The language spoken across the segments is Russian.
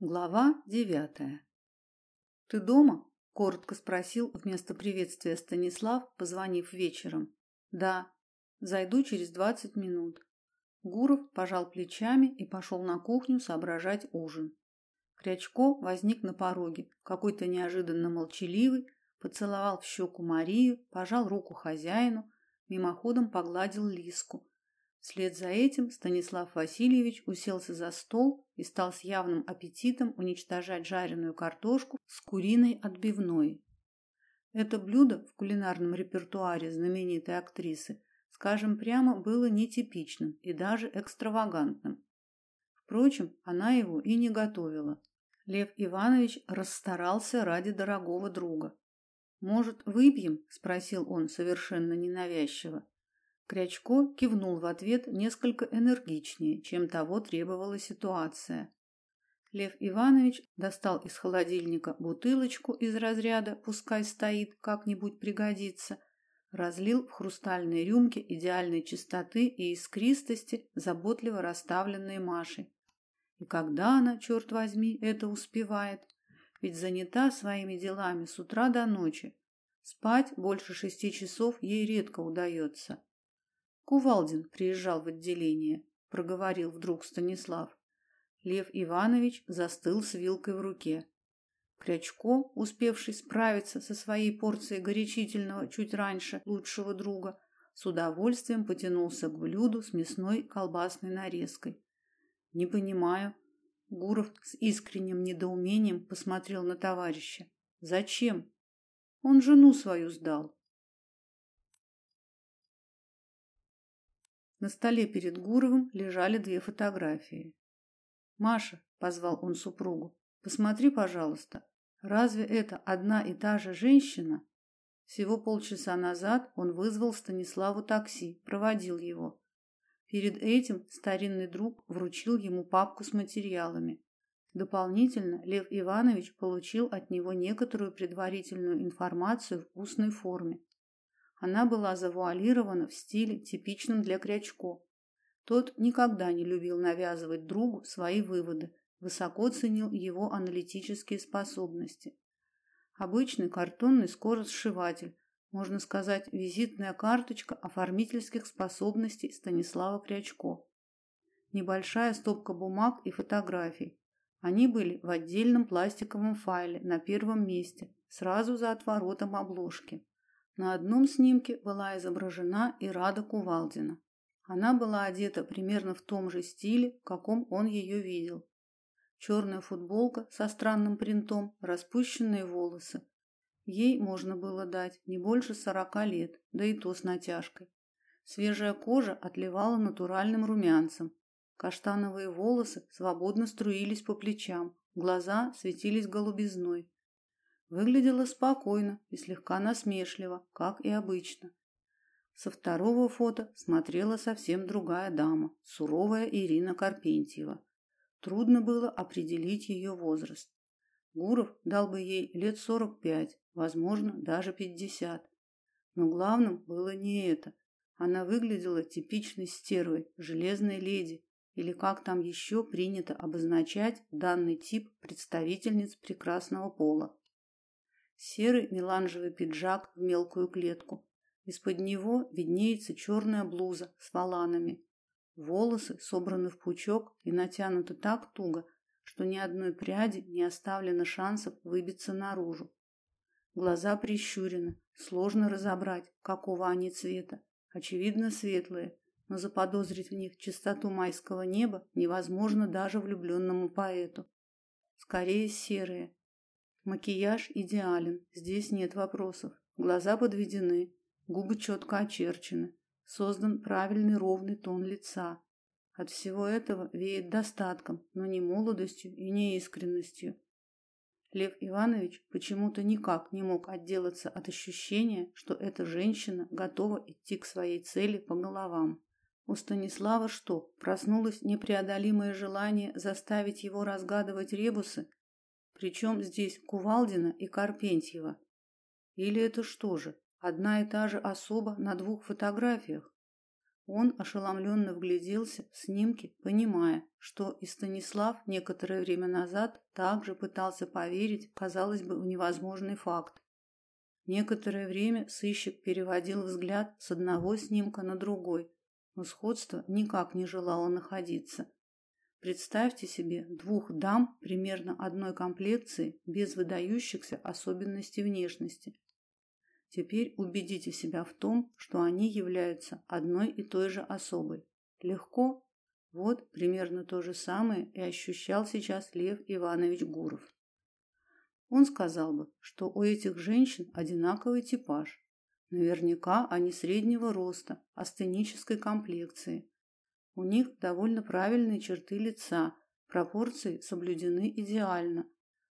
Глава девятая. Ты дома? коротко спросил вместо приветствия Станислав, позвонив вечером. Да. Зайду через двадцать минут. Гуров пожал плечами и пошел на кухню соображать ужин. Крячко возник на пороге, какой-то неожиданно молчаливый, поцеловал в щеку Марию, пожал руку хозяину, мимоходом погладил Лиску, Вслед за этим Станислав Васильевич уселся за стол и стал с явным аппетитом уничтожать жареную картошку с куриной отбивной. Это блюдо в кулинарном репертуаре знаменитой актрисы, скажем прямо, было нетипичным и даже экстравагантным. Впрочем, она его и не готовила. Лев Иванович расстарался ради дорогого друга. Может, выпьем? спросил он совершенно ненавязчиво. Крячко кивнул в ответ несколько энергичнее, чем того требовала ситуация. Лев Иванович достал из холодильника бутылочку из разряда «пускай стоит, как-нибудь пригодится», разлил в хрустальные рюмки идеальной чистоты и искристости, заботливо расставленные Машей. И когда она, черт возьми, это успевает? Ведь занята своими делами с утра до ночи. Спать больше шести часов ей редко удается. Кувалдин приезжал в отделение, проговорил вдруг Станислав. Лев Иванович застыл с вилкой в руке. Крячко, успевший справиться со своей порцией горячительного чуть раньше лучшего друга, с удовольствием потянулся к блюду с мясной колбасной нарезкой. Не понимаю, Гуров с искренним недоумением посмотрел на товарища. Зачем? Он жену свою сдал. На столе перед Гуровым лежали две фотографии. "Маша", позвал он супругу. "Посмотри, пожалуйста. Разве это одна и та же женщина?" Всего полчаса назад он вызвал Станиславу такси, проводил его. Перед этим старинный друг вручил ему папку с материалами. Дополнительно Лев Иванович получил от него некоторую предварительную информацию в устной форме. Она была завуалирована в стиле, типичном для Крячко. Тот никогда не любил навязывать другу свои выводы, высоко ценил его аналитические способности. Обычный картонный скоросшиватель, можно сказать, визитная карточка оформительских способностей Станислава Крячко. Небольшая стопка бумаг и фотографий. Они были в отдельном пластиковом файле на первом месте, сразу за отворотом обложки. На одном снимке была изображена и Рада Кувалдина. Она была одета примерно в том же стиле, в каком он ее видел. Черная футболка со странным принтом, распущенные волосы. Ей можно было дать не больше сорока лет, да и то с натяжкой. Свежая кожа отливала натуральным румянцем. Каштановые волосы свободно струились по плечам, глаза светились голубизной. Выглядела спокойно и слегка насмешливо, как и обычно. Со второго фото смотрела совсем другая дама, суровая Ирина Карпентьева. Трудно было определить ее возраст. Гуров дал бы ей лет сорок пять, возможно, даже пятьдесят. Но главным было не это. Она выглядела типичной стервой, железной леди, или как там еще принято обозначать данный тип представительниц прекрасного пола серый меланжевый пиджак в мелкую клетку. Из-под него виднеется черная блуза с воланами. Волосы собраны в пучок и натянуты так туго, что ни одной пряди не оставлено шансов выбиться наружу. Глаза прищурены, сложно разобрать, какого они цвета. Очевидно, светлые, но заподозрить в них чистоту майского неба невозможно даже влюбленному поэту. Скорее серые, Макияж идеален, здесь нет вопросов. Глаза подведены, губы четко очерчены, создан правильный ровный тон лица. От всего этого веет достатком, но не молодостью и не искренностью. Лев Иванович почему-то никак не мог отделаться от ощущения, что эта женщина готова идти к своей цели по головам. У Станислава что, проснулось непреодолимое желание заставить его разгадывать ребусы причем здесь Кувалдина и Карпентьева? Или это что же, одна и та же особа на двух фотографиях? Он ошеломленно вгляделся в снимки, понимая, что и Станислав некоторое время назад также пытался поверить, казалось бы, в невозможный факт. Некоторое время сыщик переводил взгляд с одного снимка на другой, но сходство никак не желало находиться. Представьте себе двух дам примерно одной комплекции без выдающихся особенностей внешности. Теперь убедите себя в том, что они являются одной и той же особой. Легко? Вот примерно то же самое и ощущал сейчас Лев Иванович Гуров. Он сказал бы, что у этих женщин одинаковый типаж. Наверняка они среднего роста, астенической комплекции. У них довольно правильные черты лица, пропорции соблюдены идеально.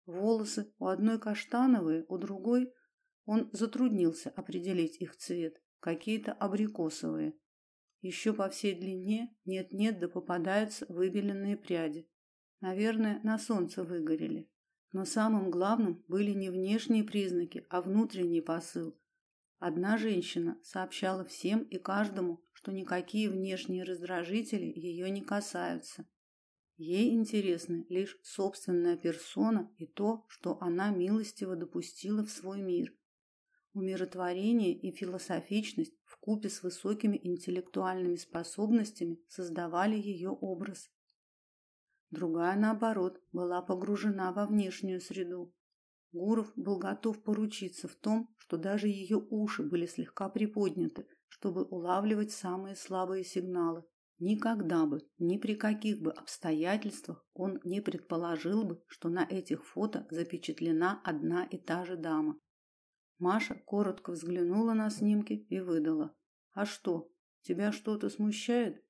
Волосы у одной каштановые, у другой он затруднился определить их цвет, какие-то абрикосовые. Еще по всей длине нет-нет да попадаются выбеленные пряди. Наверное, на солнце выгорели. Но самым главным были не внешние признаки, а внутренний посыл. Одна женщина сообщала всем и каждому, что никакие внешние раздражители ее не касаются. Ей интересны лишь собственная персона и то, что она милостиво допустила в свой мир. Умиротворение и философичность в купе с высокими интеллектуальными способностями создавали ее образ. Другая, наоборот, была погружена во внешнюю среду. Гуров был готов поручиться в том, что даже ее уши были слегка приподняты, чтобы улавливать самые слабые сигналы. Никогда бы, ни при каких бы обстоятельствах он не предположил бы, что на этих фото запечатлена одна и та же дама. Маша коротко взглянула на снимки и выдала: "А что? Тебя что-то смущает?"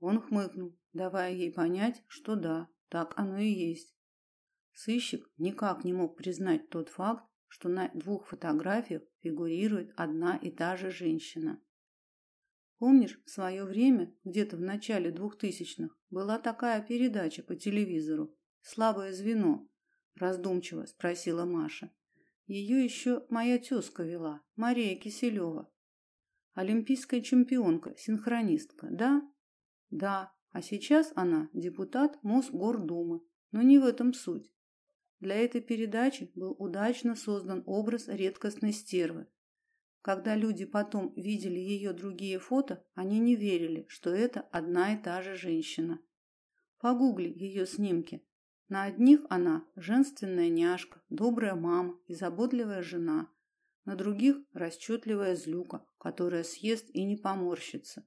Он хмыкнул, давая ей понять, что да, так оно и есть. Сыщик никак не мог признать тот факт, что на двух фотографиях фигурирует одна и та же женщина. Помнишь, в свое время, где-то в начале двухтысячных, была такая передача по телевизору «Слабое звено», раздумчиво спросила Маша. Ее еще моя тезка вела, Мария Киселева. Олимпийская чемпионка, синхронистка, да? Да, а сейчас она депутат Мосгордумы. Но не в этом суть. Для этой передачи был удачно создан образ редкостной стервы. Когда люди потом видели ее другие фото, они не верили, что это одна и та же женщина. Погугли ее снимки. На одних она женственная няшка, добрая мама и заботливая жена, на других расчетливая злюка, которая съест и не поморщится.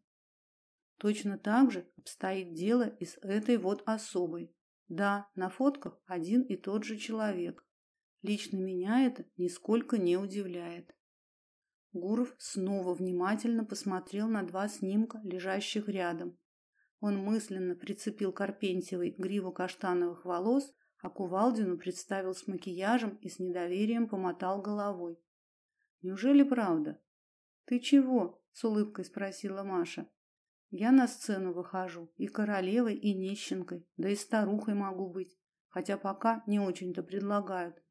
Точно так же обстоит дело и с этой вот особой. Да, на фотках один и тот же человек. Лично меня это нисколько не удивляет. Гуров снова внимательно посмотрел на два снимка, лежащих рядом, он мысленно прицепил Карпентьевой гриву каштановых волос, а Кувалдину представил с макияжем и с недоверием помотал головой. Неужели правда? Ты чего? с улыбкой спросила Маша. Я на сцену выхожу и королевой, и нищенкой, да и старухой могу быть, хотя пока не очень-то предлагают.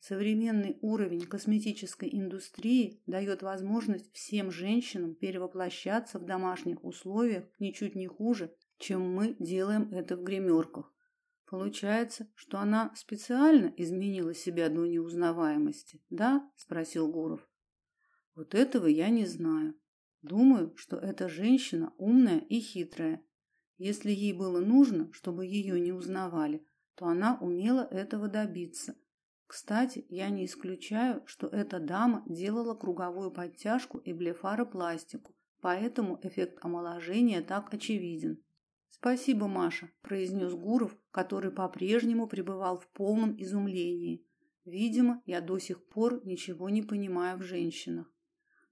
Современный уровень косметической индустрии дает возможность всем женщинам перевоплощаться в домашних условиях ничуть не хуже, чем мы делаем это в гримерках. Получается, что она специально изменила себя до неузнаваемости, да? спросил Гуров. Вот этого я не знаю. Думаю, что эта женщина умная и хитрая. Если ей было нужно, чтобы ее не узнавали, то она умела этого добиться кстати, я не исключаю, что эта дама делала круговую подтяжку и блефаропластику, поэтому эффект омоложения так очевиден. Спасибо, Маша, произнес Гуров, который по-прежнему пребывал в полном изумлении. Видимо, я до сих пор ничего не понимаю в женщинах.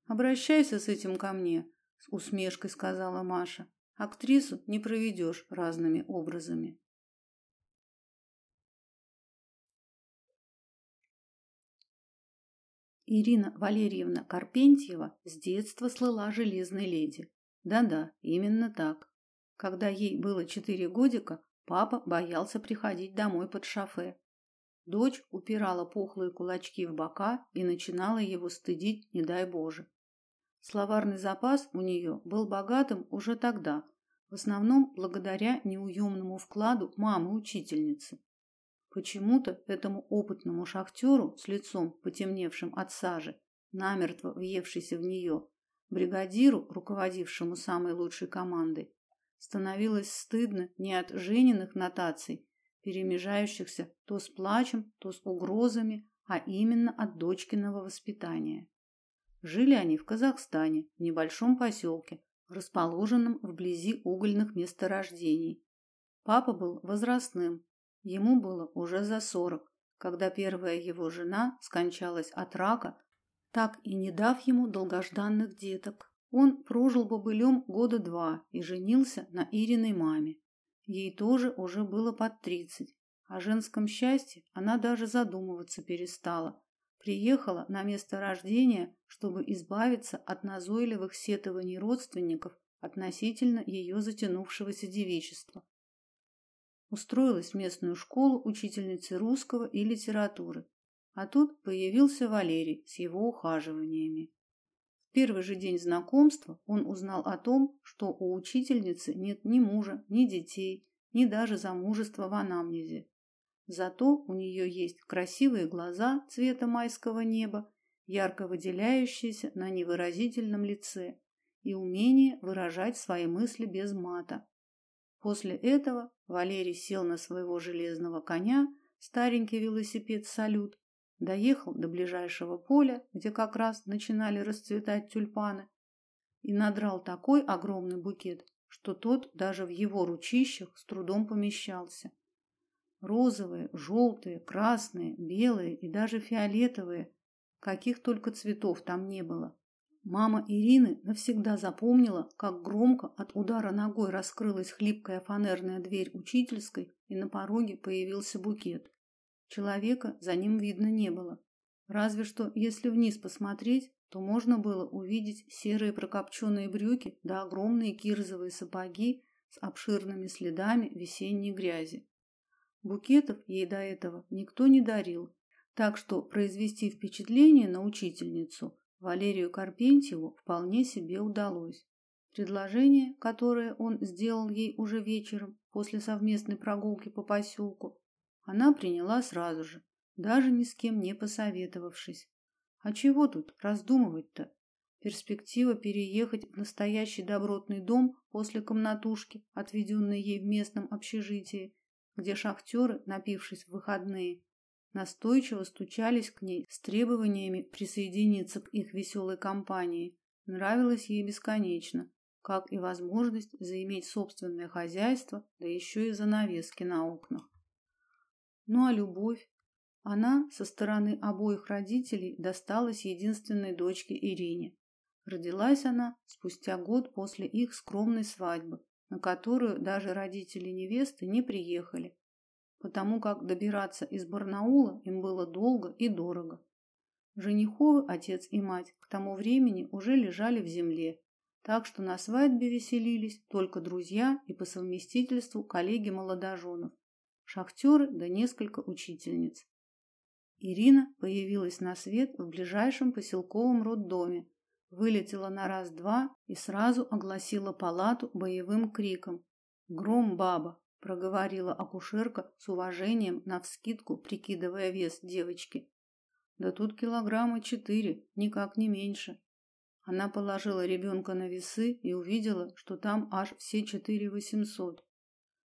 Обращайся с этим ко мне, с усмешкой сказала Маша. Актрису не проведешь разными образами. Ирина Валерьевна Карпентьева с детства слыла железной леди. Да-да, именно так. Когда ей было четыре годика, папа боялся приходить домой под шофе. Дочь упирала пухлые кулачки в бока и начинала его стыдить, не дай боже. Словарный запас у нее был богатым уже тогда, в основном благодаря неуемному вкладу мамы-учительницы. Почему-то этому опытному шахтеру с лицом потемневшим от сажи, намертво въевшийся в нее, бригадиру, руководившему самой лучшей командой, становилось стыдно не от Жениных нотаций, перемежающихся то с плачем, то с угрозами, а именно от дочкиного воспитания. Жили они в Казахстане, в небольшом поселке, расположенном вблизи угольных месторождений. Папа был возрастным, Ему было уже за сорок, когда первая его жена скончалась от рака, так и не дав ему долгожданных деток. Он прожил бобылем года два и женился на Ириной маме. Ей тоже уже было под тридцать. О женском счастье она даже задумываться перестала. Приехала на место рождения, чтобы избавиться от назойливых сетований родственников относительно ее затянувшегося девичества устроилась в местную школу учительницей русского и литературы. А тут появился Валерий с его ухаживаниями. В первый же день знакомства он узнал о том, что у учительницы нет ни мужа, ни детей, ни даже замужества в анамнезе. Зато у нее есть красивые глаза цвета майского неба, ярко выделяющиеся на невыразительном лице, и умение выражать свои мысли без мата. После этого Валерий сел на своего железного коня, старенький велосипед «Салют», доехал до ближайшего поля, где как раз начинали расцветать тюльпаны, и надрал такой огромный букет, что тот даже в его ручищах с трудом помещался. Розовые, желтые, красные, белые и даже фиолетовые, каких только цветов там не было. Мама Ирины навсегда запомнила, как громко от удара ногой раскрылась хлипкая фанерная дверь учительской, и на пороге появился букет. Человека за ним видно не было. Разве что, если вниз посмотреть, то можно было увидеть серые прокопченные брюки да огромные кирзовые сапоги с обширными следами весенней грязи. Букетов ей до этого никто не дарил, так что произвести впечатление на учительницу Валерию Карпентьеву вполне себе удалось. Предложение, которое он сделал ей уже вечером после совместной прогулки по поселку, она приняла сразу же, даже ни с кем не посоветовавшись. А чего тут раздумывать-то? Перспектива переехать в настоящий добротный дом после комнатушки, отведенной ей в местном общежитии, где шахтеры, напившись в выходные, настойчиво стучались к ней с требованиями присоединиться к их веселой компании. Нравилось ей бесконечно, как и возможность заиметь собственное хозяйство, да еще и занавески на окнах. Ну а любовь? Она со стороны обоих родителей досталась единственной дочке Ирине. Родилась она спустя год после их скромной свадьбы, на которую даже родители невесты не приехали, потому как добираться из Барнаула им было долго и дорого. Жениховы отец и мать к тому времени уже лежали в земле, так что на свадьбе веселились только друзья и по совместительству коллеги молодоженов, шахтеры да несколько учительниц. Ирина появилась на свет в ближайшем поселковом роддоме, вылетела на раз-два и сразу огласила палату боевым криком «Гром, баба! проговорила акушерка с уважением навскидку, прикидывая вес девочки. Да тут килограмма четыре, никак не меньше. Она положила ребенка на весы и увидела, что там аж все четыре восемьсот.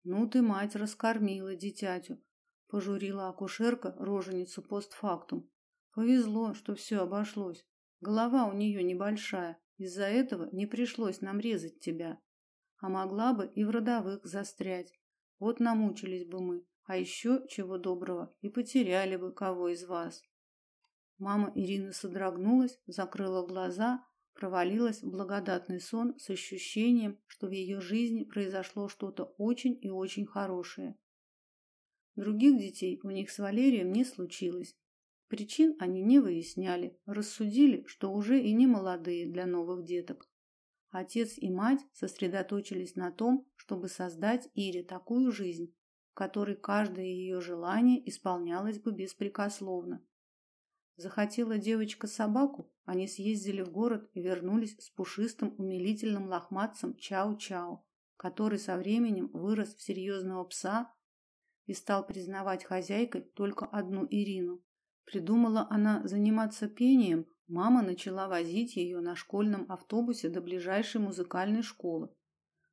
Ну ты, мать, раскормила дитятю, пожурила акушерка роженицу постфактум. Повезло, что все обошлось. Голова у нее небольшая, из-за этого не пришлось нам резать тебя. А могла бы и в родовых застрять. Вот намучились бы мы, а еще чего доброго и потеряли бы кого из вас. Мама Ирины содрогнулась, закрыла глаза, провалилась в благодатный сон с ощущением, что в ее жизни произошло что-то очень и очень хорошее. Других детей у них с Валерием не случилось. Причин они не выясняли, рассудили, что уже и не молодые для новых деток. Отец и мать сосредоточились на том, чтобы создать Ире такую жизнь, в которой каждое ее желание исполнялось бы беспрекословно. Захотела девочка собаку, они съездили в город и вернулись с пушистым умилительным лохматцем Чау-Чау, который со временем вырос в серьезного пса и стал признавать хозяйкой только одну Ирину. Придумала она заниматься пением, мама начала возить ее на школьном автобусе до ближайшей музыкальной школы.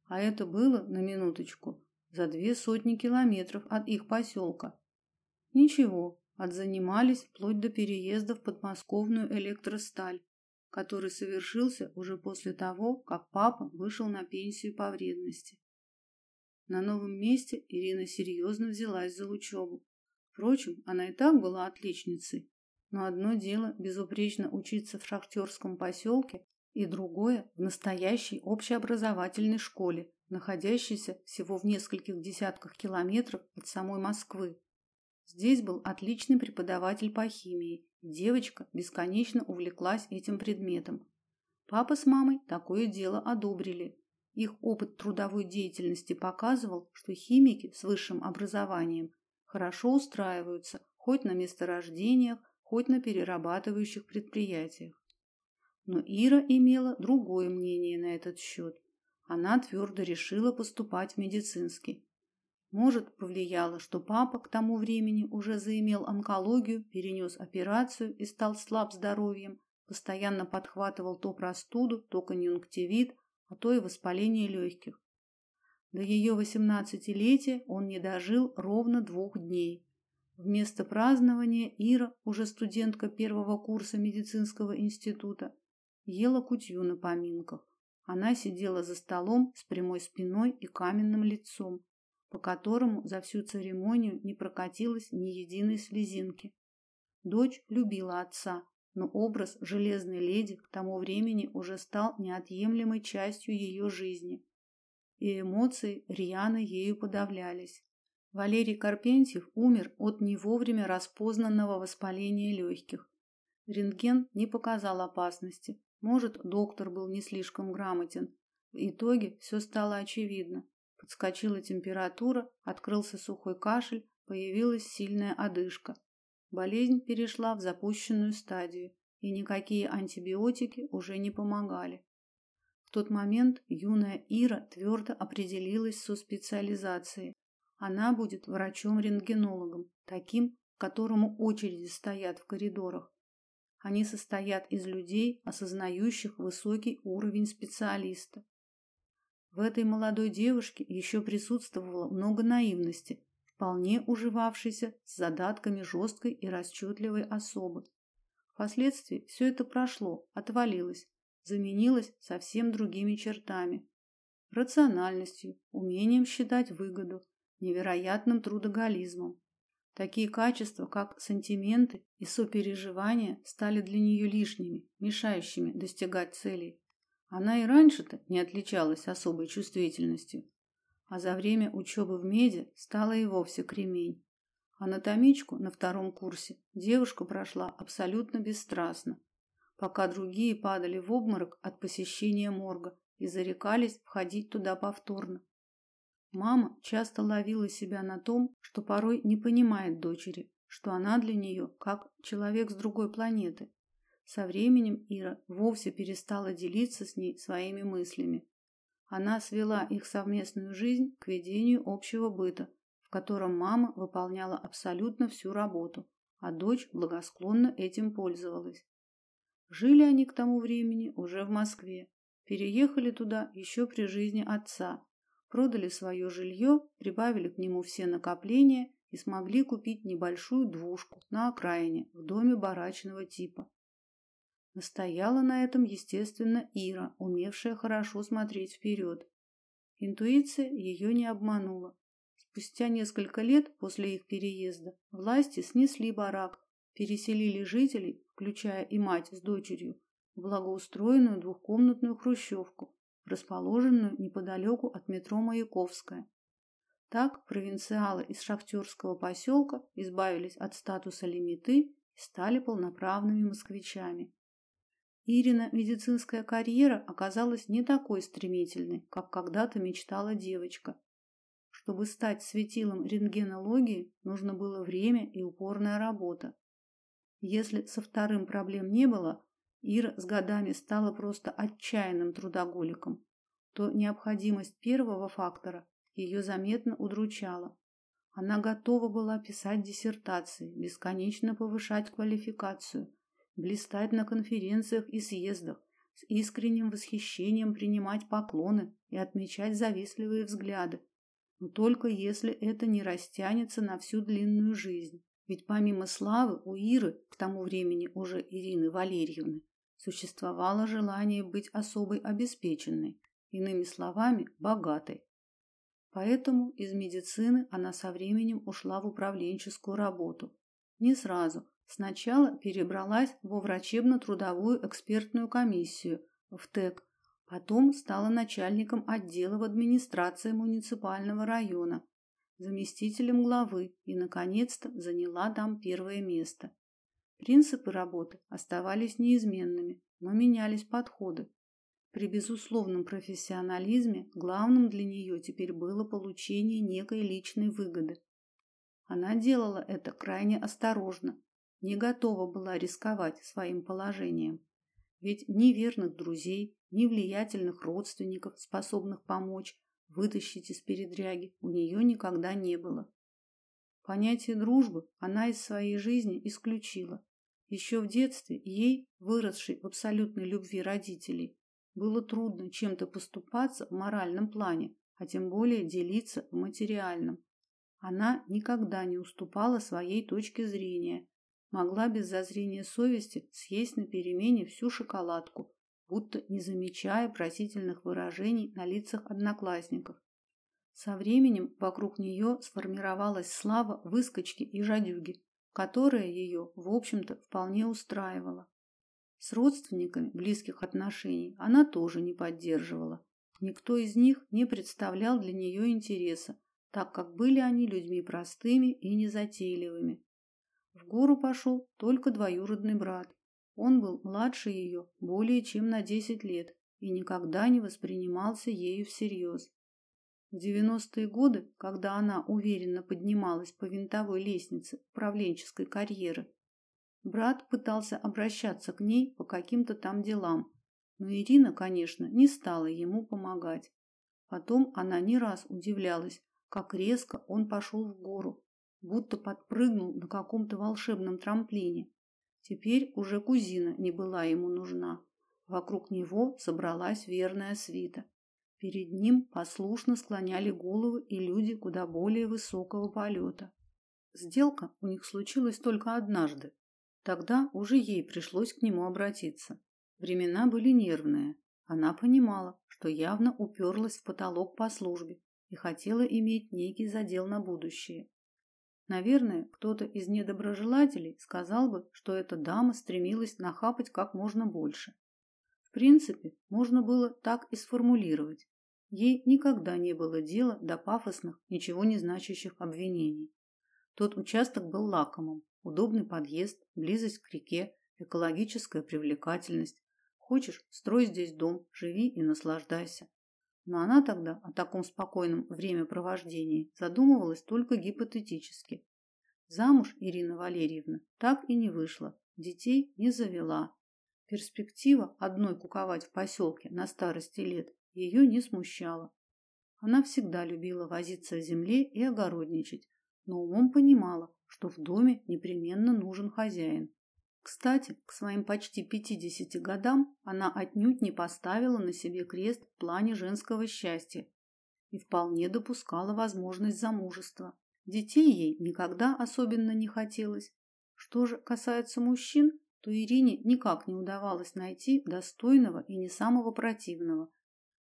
А это было, на минуточку, за две сотни километров от их поселка. Ничего, отзанимались вплоть до переезда в подмосковную электросталь, который совершился уже после того, как папа вышел на пенсию по вредности. На новом месте Ирина серьезно взялась за учебу. Впрочем, она и так была отличницей. Но одно дело безупречно учиться в шахтерском поселке, и другое в настоящей общеобразовательной школе, находящейся всего в нескольких десятках километров от самой Москвы. Здесь был отличный преподаватель по химии, и девочка бесконечно увлеклась этим предметом. Папа с мамой такое дело одобрили. Их опыт трудовой деятельности показывал, что химики с высшим образованием хорошо устраиваются хоть на месторождениях, хоть на перерабатывающих предприятиях. Но Ира имела другое мнение на этот счет. Она твердо решила поступать в медицинский. Может, повлияло, что папа к тому времени уже заимел онкологию, перенес операцию и стал слаб здоровьем, постоянно подхватывал то простуду, то конъюнктивит, а то и воспаление легких. До ее восемнадцатилетия он не дожил ровно двух дней. Вместо празднования Ира, уже студентка первого курса медицинского института, ела кутью на поминках. Она сидела за столом с прямой спиной и каменным лицом, по которому за всю церемонию не прокатилось ни единой слезинки. Дочь любила отца, но образ железной леди к тому времени уже стал неотъемлемой частью ее жизни, и эмоции рьяно ею подавлялись. Валерий Карпентьев умер от не вовремя распознанного воспаления легких. Рентген не показал опасности. Может, доктор был не слишком грамотен. В итоге все стало очевидно. Подскочила температура, открылся сухой кашель, появилась сильная одышка. Болезнь перешла в запущенную стадию, и никакие антибиотики уже не помогали. В тот момент юная Ира твердо определилась со специализацией. Она будет врачом-рентгенологом, таким, которому очереди стоят в коридорах. Они состоят из людей, осознающих высокий уровень специалиста. В этой молодой девушке еще присутствовало много наивности, вполне уживавшейся с задатками жесткой и расчетливой особы. Впоследствии все это прошло, отвалилось, заменилось совсем другими чертами. Рациональностью, умением считать выгоду, невероятным трудоголизмом. Такие качества, как сантименты и сопереживание, стали для нее лишними, мешающими достигать целей. Она и раньше-то не отличалась особой чувствительностью, а за время учебы в меди стала и вовсе кремень. Анатомичку на втором курсе девушка прошла абсолютно бесстрастно, пока другие падали в обморок от посещения морга и зарекались входить туда повторно. Мама часто ловила себя на том, что порой не понимает дочери, что она для нее как человек с другой планеты, со временем Ира вовсе перестала делиться с ней своими мыслями. Она свела их совместную жизнь к ведению общего быта, в котором мама выполняла абсолютно всю работу, а дочь благосклонно этим пользовалась. Жили они к тому времени уже в Москве, переехали туда еще при жизни отца, продали свое жилье, прибавили к нему все накопления и смогли купить небольшую двушку на окраине в доме барачного типа. Настояла на этом, естественно, Ира, умевшая хорошо смотреть вперед. Интуиция ее не обманула. Спустя несколько лет после их переезда власти снесли барак, переселили жителей, включая и мать с дочерью, в благоустроенную двухкомнатную хрущевку, расположенную неподалеку от метро Маяковская. Так провинциалы из шахтерского поселка избавились от статуса лимиты и стали полноправными москвичами. Ирина медицинская карьера оказалась не такой стремительной, как когда-то мечтала девочка. Чтобы стать светилом рентгенологии, нужно было время и упорная работа. Если со вторым проблем не было, Ира с годами стала просто отчаянным трудоголиком, то необходимость первого фактора ее заметно удручала. Она готова была писать диссертации, бесконечно повышать квалификацию, блистать на конференциях и съездах, с искренним восхищением принимать поклоны и отмечать завистливые взгляды, но только если это не растянется на всю длинную жизнь. Ведь помимо славы у Иры, к тому времени уже Ирины Валерьевны, существовало желание быть особой обеспеченной, иными словами, богатой. Поэтому из медицины она со временем ушла в управленческую работу. Не сразу. Сначала перебралась во врачебно-трудовую экспертную комиссию в ТЭК, потом стала начальником отдела в администрации муниципального района, заместителем главы и, наконец-то, заняла там первое место. Принципы работы оставались неизменными, но менялись подходы. При безусловном профессионализме главным для нее теперь было получение некой личной выгоды. Она делала это крайне осторожно, не готова была рисковать своим положением. Ведь ни верных друзей, ни влиятельных родственников, способных помочь, вытащить из передряги у нее никогда не было. Понятие дружбы она из своей жизни исключила. Еще в детстве ей, выросшей в абсолютной любви родителей, было трудно чем-то поступаться в моральном плане, а тем более делиться в материальном. Она никогда не уступала своей точке зрения, могла без зазрения совести съесть на перемене всю шоколадку, будто не замечая просительных выражений на лицах одноклассников. Со временем вокруг нее сформировалась слава выскочки и жадюги, которая ее, в общем-то, вполне устраивала. С родственниками близких отношений она тоже не поддерживала. Никто из них не представлял для нее интереса, так как были они людьми простыми и незатейливыми. В гору пошел только двоюродный брат, он был младше ее более чем на десять лет и никогда не воспринимался ею всерьез. В девяностые годы, когда она уверенно поднималась по винтовой лестнице управленческой карьеры, брат пытался обращаться к ней по каким-то там делам, но Ирина, конечно, не стала ему помогать. Потом она не раз удивлялась, как резко он пошел в гору, будто подпрыгнул на каком-то волшебном трамплине. Теперь уже кузина не была ему нужна. Вокруг него собралась верная свита. Перед ним послушно склоняли головы и люди куда более высокого полета. Сделка у них случилась только однажды. Тогда уже ей пришлось к нему обратиться. Времена были нервные. Она понимала, что явно уперлась в потолок по службе и хотела иметь некий задел на будущее. Наверное, кто-то из недоброжелателей сказал бы, что эта дама стремилась нахапать как можно больше. В принципе, можно было так и сформулировать. Ей никогда не было дела до пафосных, ничего не значащих обвинений. Тот участок был лакомым. Удобный подъезд, близость к реке, экологическая привлекательность. Хочешь, строй здесь дом, живи и наслаждайся. Но она тогда о таком спокойном времяпровождении задумывалась только гипотетически. Замуж Ирина Валерьевна так и не вышла, детей не завела. Перспектива одной куковать в поселке на старости лет ее не смущала. Она всегда любила возиться в земле и огородничать, но умом понимала, что в доме непременно нужен хозяин. Кстати, к своим почти 50 годам она отнюдь не поставила на себе крест в плане женского счастья и вполне допускала возможность замужества. Детей ей никогда особенно не хотелось. Что же касается мужчин, то Ирине никак не удавалось найти достойного и не самого противного.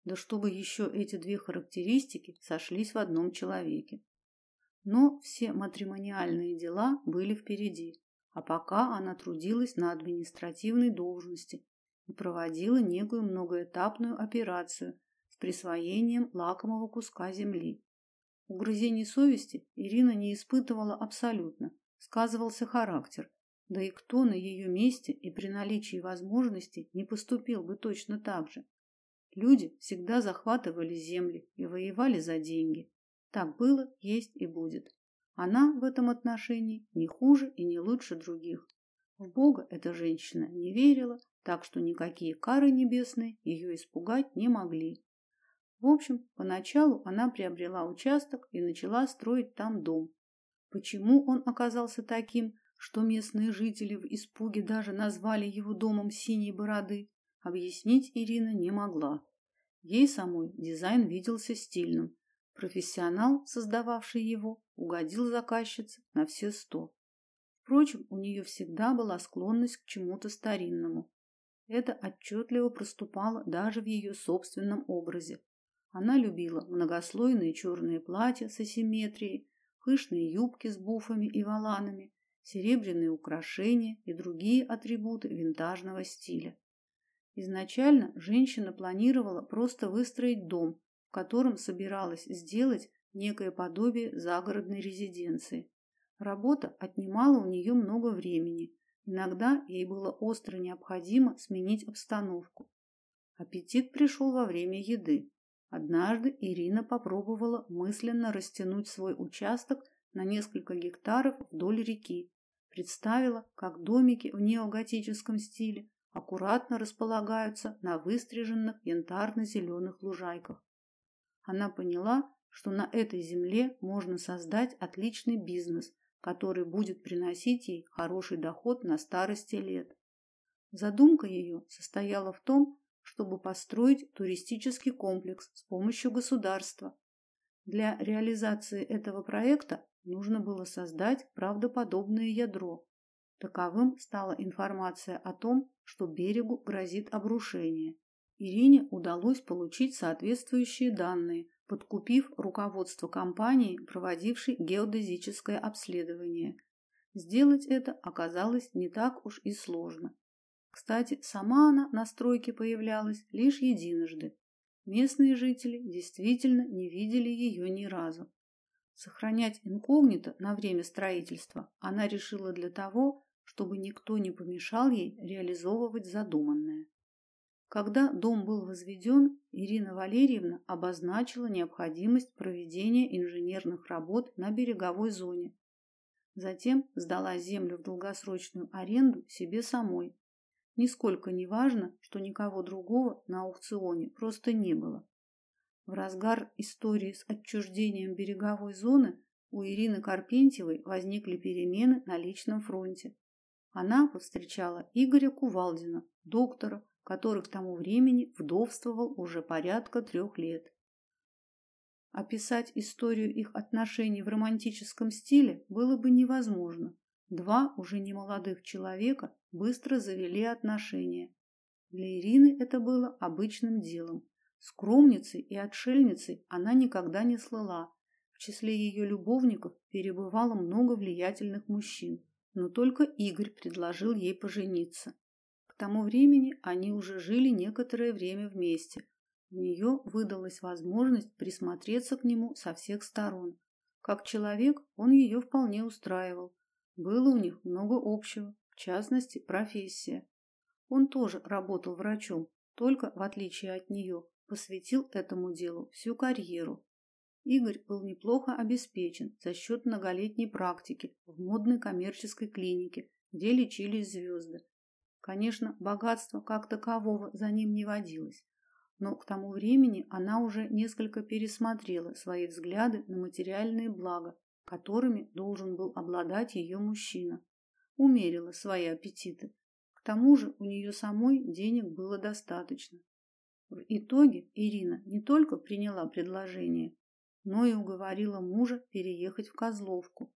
Да чтобы еще эти две характеристики сошлись в одном человеке. Но все матримониальные дела были впереди а пока она трудилась на административной должности и проводила некую многоэтапную операцию с присвоением лакомого куска земли. Угрызений совести Ирина не испытывала абсолютно, сказывался характер, да и кто на ее месте и при наличии возможности не поступил бы точно так же. Люди всегда захватывали земли и воевали за деньги. Так было, есть и будет. Она в этом отношении не хуже и не лучше других. В Бога эта женщина не верила, так что никакие кары небесные ее испугать не могли. В общем, поначалу она приобрела участок и начала строить там дом. Почему он оказался таким, что местные жители в испуге даже назвали его домом синей бороды, объяснить Ирина не могла. Ей самой дизайн виделся стильным. Профессионал, создававший его, угодил заказчице на все сто. Впрочем, у нее всегда была склонность к чему-то старинному. Это отчетливо проступало даже в ее собственном образе. Она любила многослойные черные платья с асимметрией, пышные юбки с буфами и воланами, серебряные украшения и другие атрибуты винтажного стиля. Изначально женщина планировала просто выстроить дом, в котором собиралась сделать некое подобие загородной резиденции. Работа отнимала у нее много времени. Иногда ей было остро необходимо сменить обстановку. Аппетит пришел во время еды. Однажды Ирина попробовала мысленно растянуть свой участок на несколько гектаров вдоль реки. Представила, как домики в неоготическом стиле аккуратно располагаются на выстриженных янтарно-зеленых лужайках. Она поняла, что на этой земле можно создать отличный бизнес, который будет приносить ей хороший доход на старости лет. Задумка ее состояла в том, чтобы построить туристический комплекс с помощью государства. Для реализации этого проекта нужно было создать правдоподобное ядро, Таковым стала информация о том, что берегу грозит обрушение. Ирине удалось получить соответствующие данные, подкупив руководство компании, проводившей геодезическое обследование. Сделать это оказалось не так уж и сложно. Кстати, сама она на стройке появлялась лишь единожды. Местные жители действительно не видели ее ни разу. Сохранять инкогнито на время строительства она решила для того, чтобы никто не помешал ей реализовывать задуманное. Когда дом был возведен, Ирина Валерьевна обозначила необходимость проведения инженерных работ на береговой зоне. Затем сдала землю в долгосрочную аренду себе самой. Нисколько не важно, что никого другого на аукционе просто не было. В разгар истории с отчуждением береговой зоны у Ирины Карпентьевой возникли перемены на личном фронте. Она повстречала Игоря Кувалдина, доктора, который к тому времени вдовствовал уже порядка трех лет. Описать историю их отношений в романтическом стиле было бы невозможно. Два уже немолодых человека быстро завели отношения. Для Ирины это было обычным делом. Скромницей и отшельницей она никогда не слыла. В числе ее любовников перебывало много влиятельных мужчин но только Игорь предложил ей пожениться. Тому времени они уже жили некоторое время вместе. У нее выдалась возможность присмотреться к нему со всех сторон. Как человек он ее вполне устраивал. Было у них много общего, в частности, профессия. Он тоже работал врачом, только, в отличие от нее, посвятил этому делу всю карьеру. Игорь был неплохо обеспечен за счет многолетней практики в модной коммерческой клинике, где лечились звезды. Конечно, богатства как такового за ним не водилось, но к тому времени она уже несколько пересмотрела свои взгляды на материальные блага, которыми должен был обладать ее мужчина. Умерила свои аппетиты. К тому же у нее самой денег было достаточно. В итоге Ирина не только приняла предложение, но и уговорила мужа переехать в Козловку.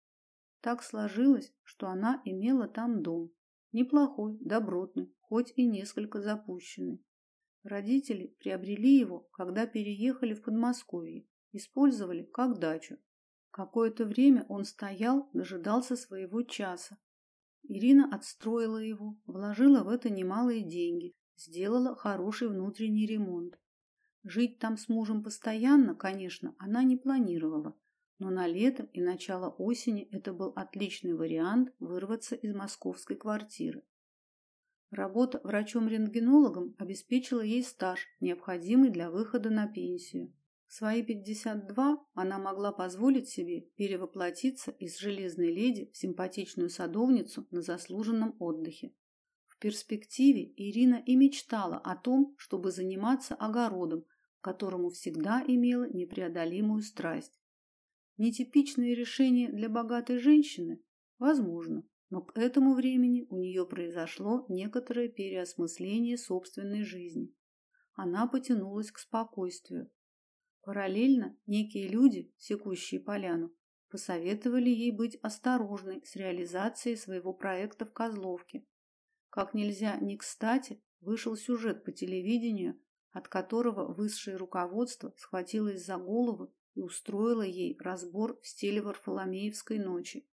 Так сложилось, что она имела там дом. Неплохой, добротный, хоть и несколько запущенный. Родители приобрели его, когда переехали в Подмосковье, использовали как дачу. Какое-то время он стоял, дожидался своего часа. Ирина отстроила его, вложила в это немалые деньги, сделала хороший внутренний ремонт. Жить там с мужем постоянно, конечно, она не планировала, но на лето и начало осени это был отличный вариант вырваться из московской квартиры. Работа врачом-рентгенологом обеспечила ей стаж, необходимый для выхода на пенсию. В свои 52 она могла позволить себе перевоплотиться из железной леди в симпатичную садовницу на заслуженном отдыхе. В перспективе Ирина и мечтала о том, чтобы заниматься огородом, к которому всегда имела непреодолимую страсть. Нетипичные решения для богатой женщины? Возможно, но к этому времени у нее произошло некоторое переосмысление собственной жизни. Она потянулась к спокойствию, Параллельно некие люди, секущие поляну, посоветовали ей быть осторожной с реализацией своего проекта в Козловке. Как нельзя не кстати вышел сюжет по телевидению, от которого высшее руководство схватилось за голову и устроило ей разбор в стиле Варфоломеевской ночи.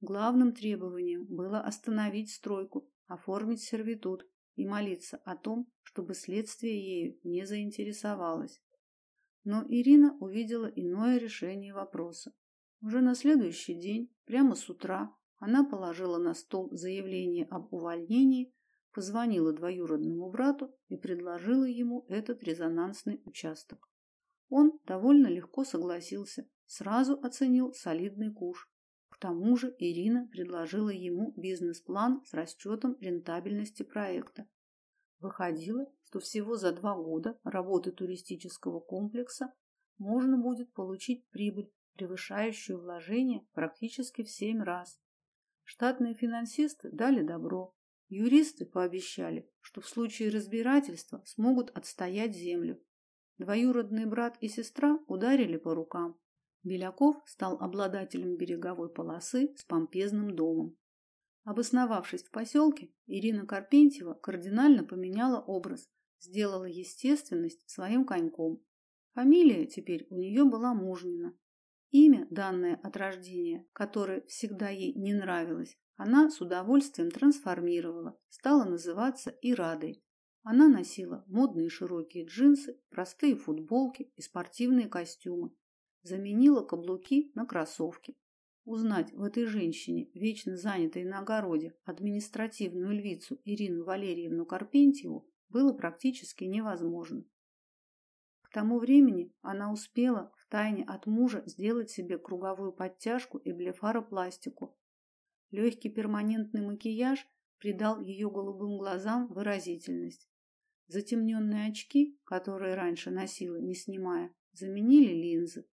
Главным требованием было остановить стройку, оформить сервитут и молиться о том, чтобы следствие ею не заинтересовалось. Но Ирина увидела иное решение вопроса. Уже на следующий день, прямо с утра, она положила на стол заявление об увольнении, позвонила двоюродному брату и предложила ему этот резонансный участок. Он довольно легко согласился, сразу оценил солидный куш. К тому же Ирина предложила ему бизнес-план с расчетом рентабельности проекта. Выходило, что всего за два года работы туристического комплекса можно будет получить прибыль, превышающую вложения практически в семь раз. Штатные финансисты дали добро. Юристы пообещали, что в случае разбирательства смогут отстоять землю. Двоюродный брат и сестра ударили по рукам. Беляков стал обладателем береговой полосы с помпезным домом. Обосновавшись в поселке, Ирина Карпентьева кардинально поменяла образ, сделала естественность своим коньком. Фамилия теперь у нее была Мужнина. Имя, данное от рождения, которое всегда ей не нравилось, она с удовольствием трансформировала, стала называться Ирадой. Она носила модные широкие джинсы, простые футболки и спортивные костюмы. Заменила каблуки на кроссовки. Узнать в этой женщине, вечно занятой на огороде, административную львицу Ирину Валерьевну Карпентьеву было практически невозможно. К тому времени она успела втайне от мужа сделать себе круговую подтяжку и блефаропластику. Легкий перманентный макияж придал ее голубым глазам выразительность. Затемненные очки, которые раньше носила, не снимая, заменили линзы.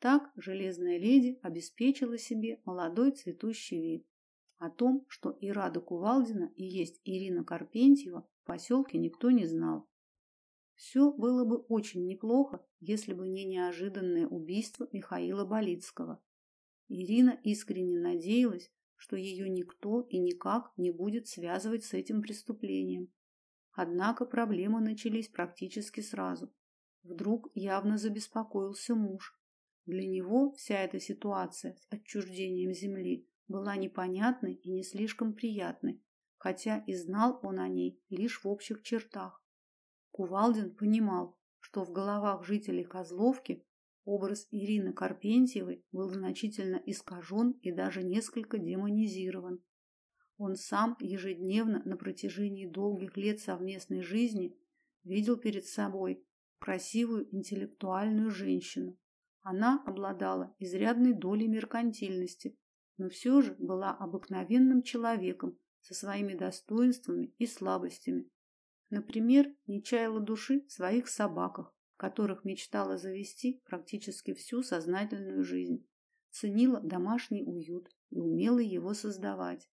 Так железная леди обеспечила себе молодой цветущий вид. О том, что Ирада Кувалдина и есть Ирина Карпентьева, поселке никто не знал. Все было бы очень неплохо, если бы не неожиданное убийство Михаила Болицкого. Ирина искренне надеялась, что ее никто и никак не будет связывать с этим преступлением. Однако проблемы начались практически сразу. Вдруг явно забеспокоился муж. Для него вся эта ситуация с отчуждением земли была непонятной и не слишком приятной хотя и знал он о ней лишь в общих чертах. Кувалдин понимал, что в головах жителей Козловки образ Ирины Карпентьевой был значительно искажен и даже несколько демонизирован. Он сам ежедневно на протяжении долгих лет совместной жизни видел перед собой красивую интеллектуальную женщину. Она обладала изрядной долей меркантильности, но все же была обыкновенным человеком со своими достоинствами и слабостями. Например, не чаяла души в своих собаках, которых мечтала завести практически всю сознательную жизнь. Ценила домашний уют и умела его создавать.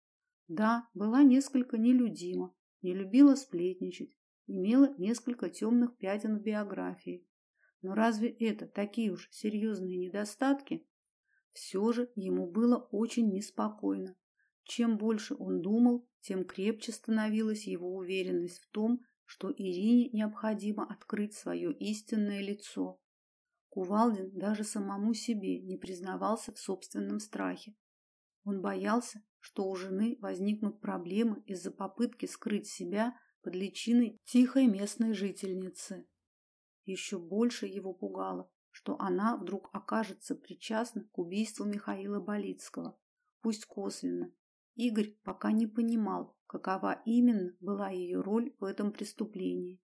Да, была несколько нелюдима, не любила сплетничать, имела несколько темных пятен в биографии. Но разве это такие уж серьезные недостатки? Все же ему было очень неспокойно. Чем больше он думал, тем крепче становилась его уверенность в том, что Ирине необходимо открыть свое истинное лицо. Кувалдин даже самому себе не признавался в собственном страхе. Он боялся, что у жены возникнут проблемы из-за попытки скрыть себя под личиной тихой местной жительницы. Еще больше его пугало, что она вдруг окажется причастна к убийству Михаила Болицкого, пусть косвенно, Игорь пока не понимал, какова именно была ее роль в этом преступлении.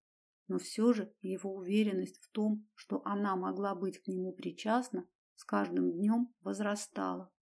но все же его уверенность в том, что она могла быть к нему причастна, с каждым днем возрастала.